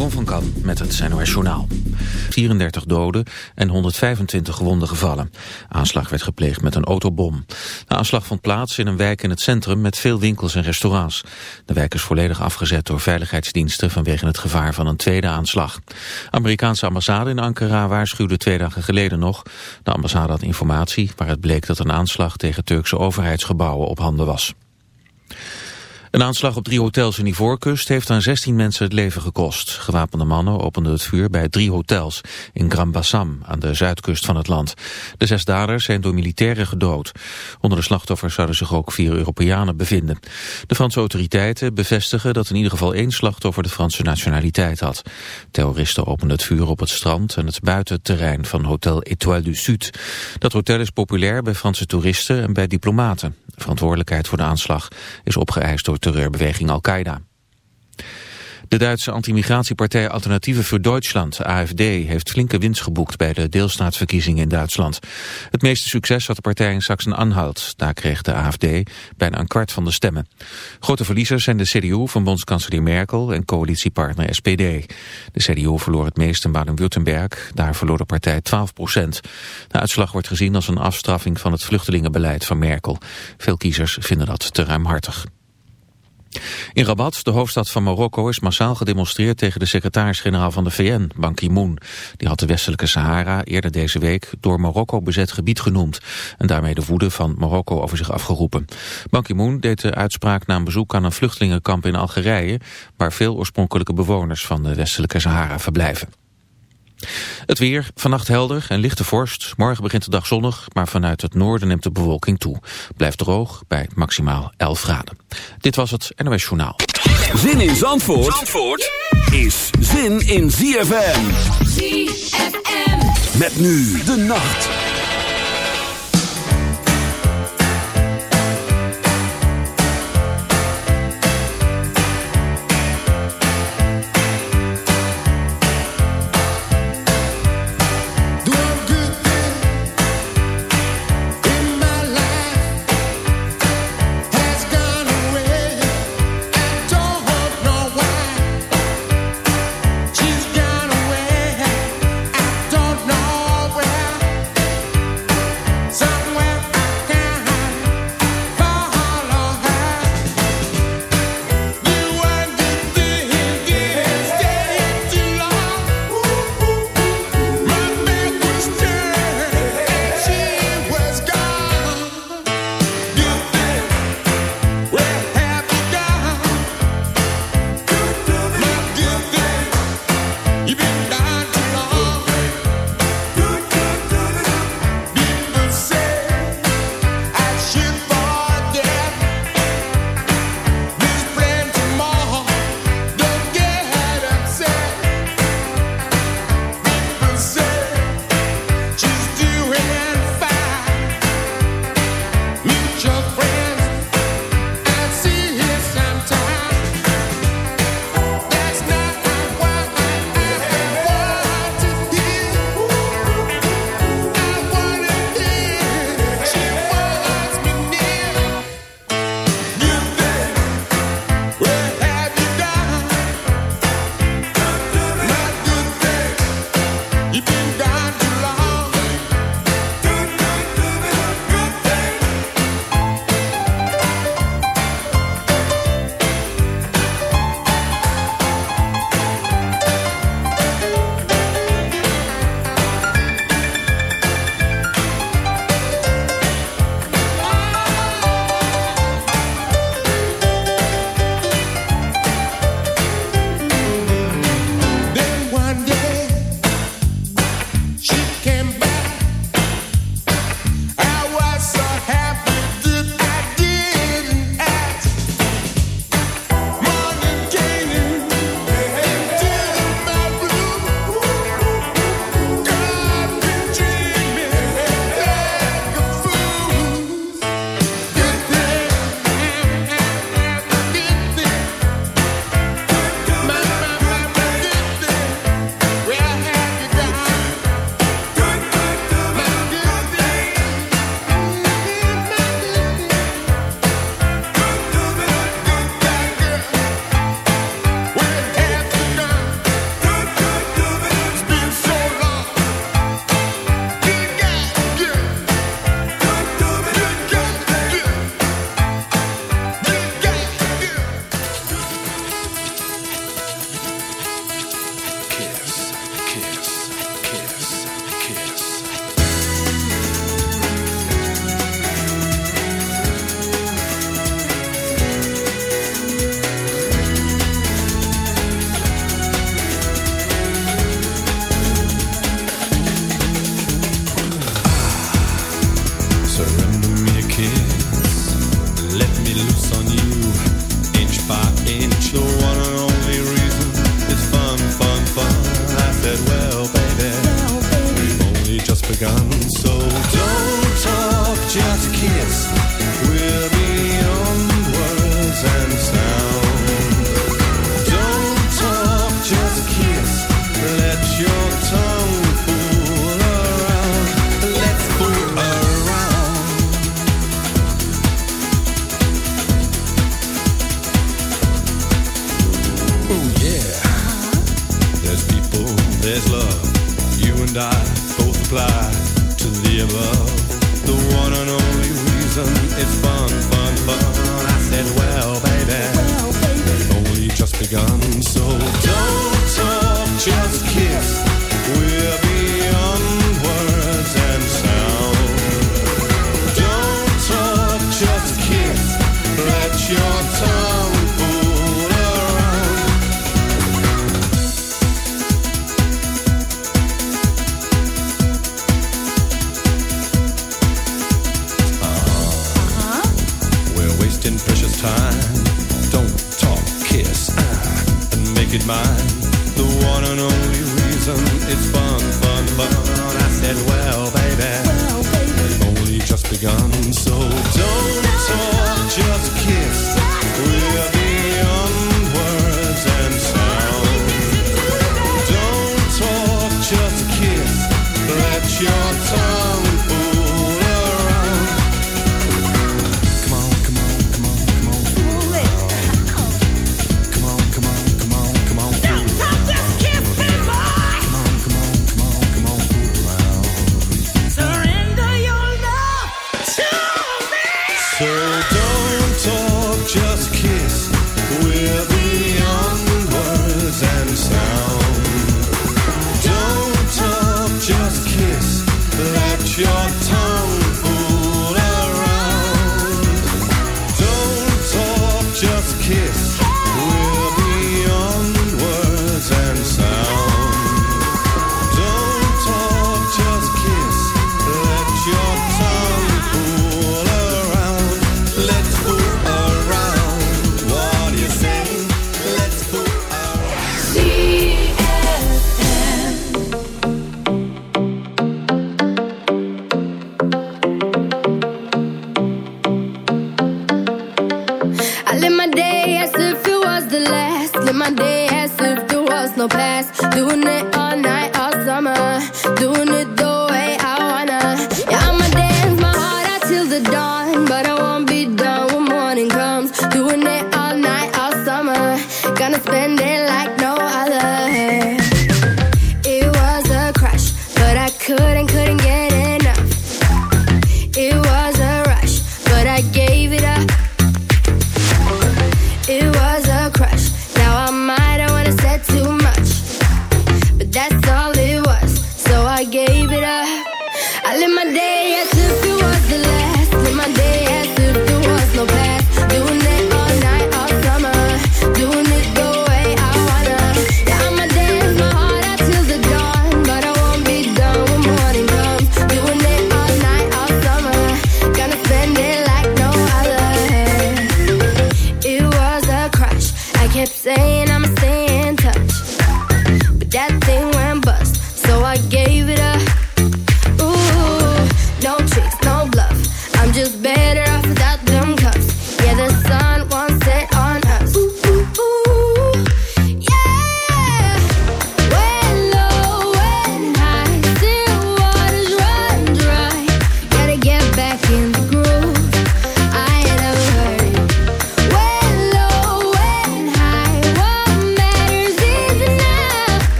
Jeroen van Kan met het NOS Journaal. 34 doden en 125 gewonden gevallen. Aanslag werd gepleegd met een autobom. De aanslag vond plaats in een wijk in het centrum met veel winkels en restaurants. De wijk is volledig afgezet door veiligheidsdiensten vanwege het gevaar van een tweede aanslag. Amerikaanse ambassade in Ankara waarschuwde twee dagen geleden nog. De ambassade had informatie waaruit bleek dat een aanslag tegen Turkse overheidsgebouwen op handen was. Een aanslag op drie hotels in Ivoorkust heeft aan 16 mensen het leven gekost. Gewapende mannen openden het vuur bij drie hotels in Grand Bassam aan de zuidkust van het land. De zes daders zijn door militairen gedood. Onder de slachtoffers zouden zich ook vier Europeanen bevinden. De Franse autoriteiten bevestigen dat in ieder geval één slachtoffer de Franse nationaliteit had. Terroristen openden het vuur op het strand en het buitenterrein van Hotel Étoile du Sud. Dat hotel is populair bij Franse toeristen en bij diplomaten. De verantwoordelijkheid voor de aanslag is opgeëist door terreurbeweging Al-Qaeda. De Duitse antimigratiepartij Alternatieven voor Duitsland, AFD, heeft flinke winst geboekt bij de deelstaatsverkiezingen in Duitsland. Het meeste succes had de partij in Sachsen-Anhalt. Daar kreeg de AFD bijna een kwart van de stemmen. Grote verliezers zijn de CDU van bondskanselier Merkel en coalitiepartner SPD. De CDU verloor het meest in Baden-Württemberg. Daar verloor de partij 12 procent. De uitslag wordt gezien als een afstraffing van het vluchtelingenbeleid van Merkel. Veel kiezers vinden dat te ruimhartig. In Rabat, de hoofdstad van Marokko, is massaal gedemonstreerd tegen de secretaris-generaal van de VN, Ban Ki-moon. Die had de westelijke Sahara eerder deze week door Marokko bezet gebied genoemd en daarmee de woede van Marokko over zich afgeroepen. Ban Ki-moon deed de uitspraak na een bezoek aan een vluchtelingenkamp in Algerije, waar veel oorspronkelijke bewoners van de westelijke Sahara verblijven. Het weer, vannacht helder en lichte vorst. Morgen begint de dag zonnig, maar vanuit het noorden neemt de bewolking toe. Blijft droog bij maximaal 11 graden. Dit was het NOS Journaal. Zin in Zandvoort, Zandvoort is zin in ZFM. ZFM. Met nu de nacht.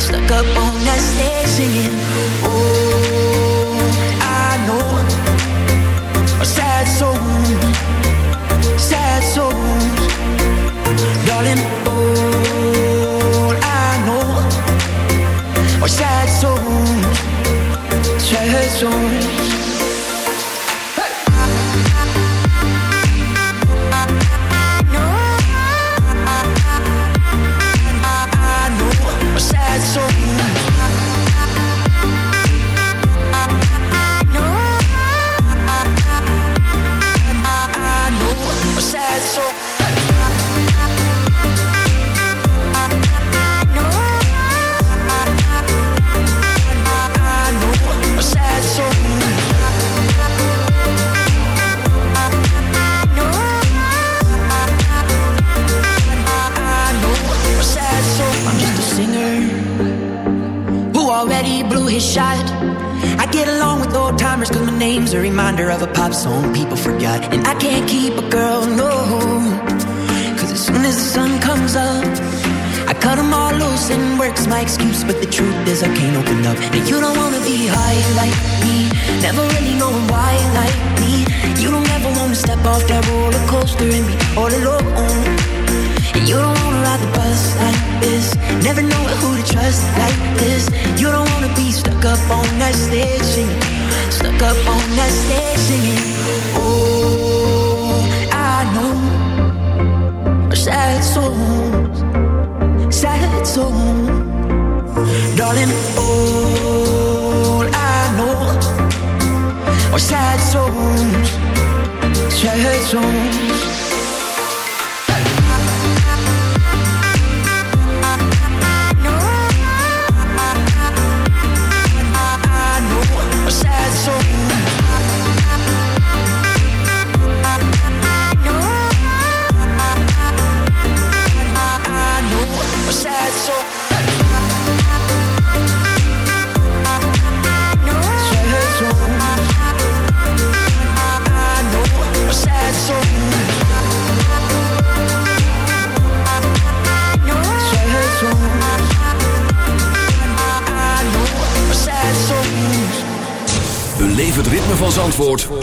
Stuck up on that stage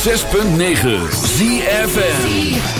106.9 ZFN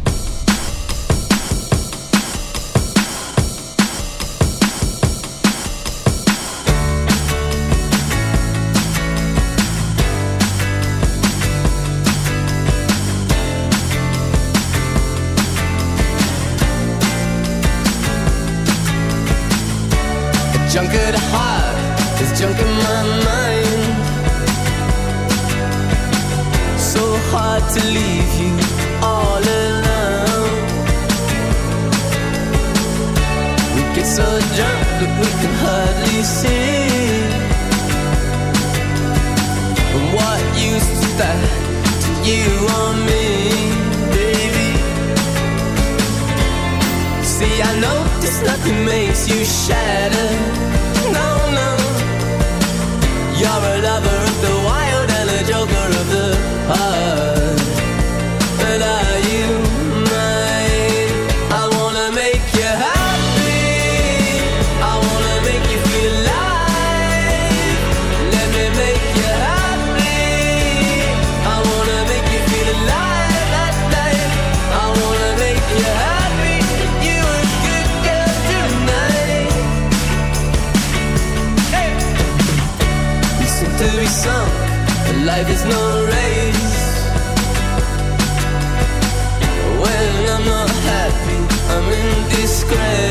junk at heart is junk in my mind. So hard to leave you all alone. We get so drunk that we can hardly see. And what use is that to you or me? See, I notice nothing makes you shatter. No, no. You're a lover of the wild and a joker of the heart. Yeah.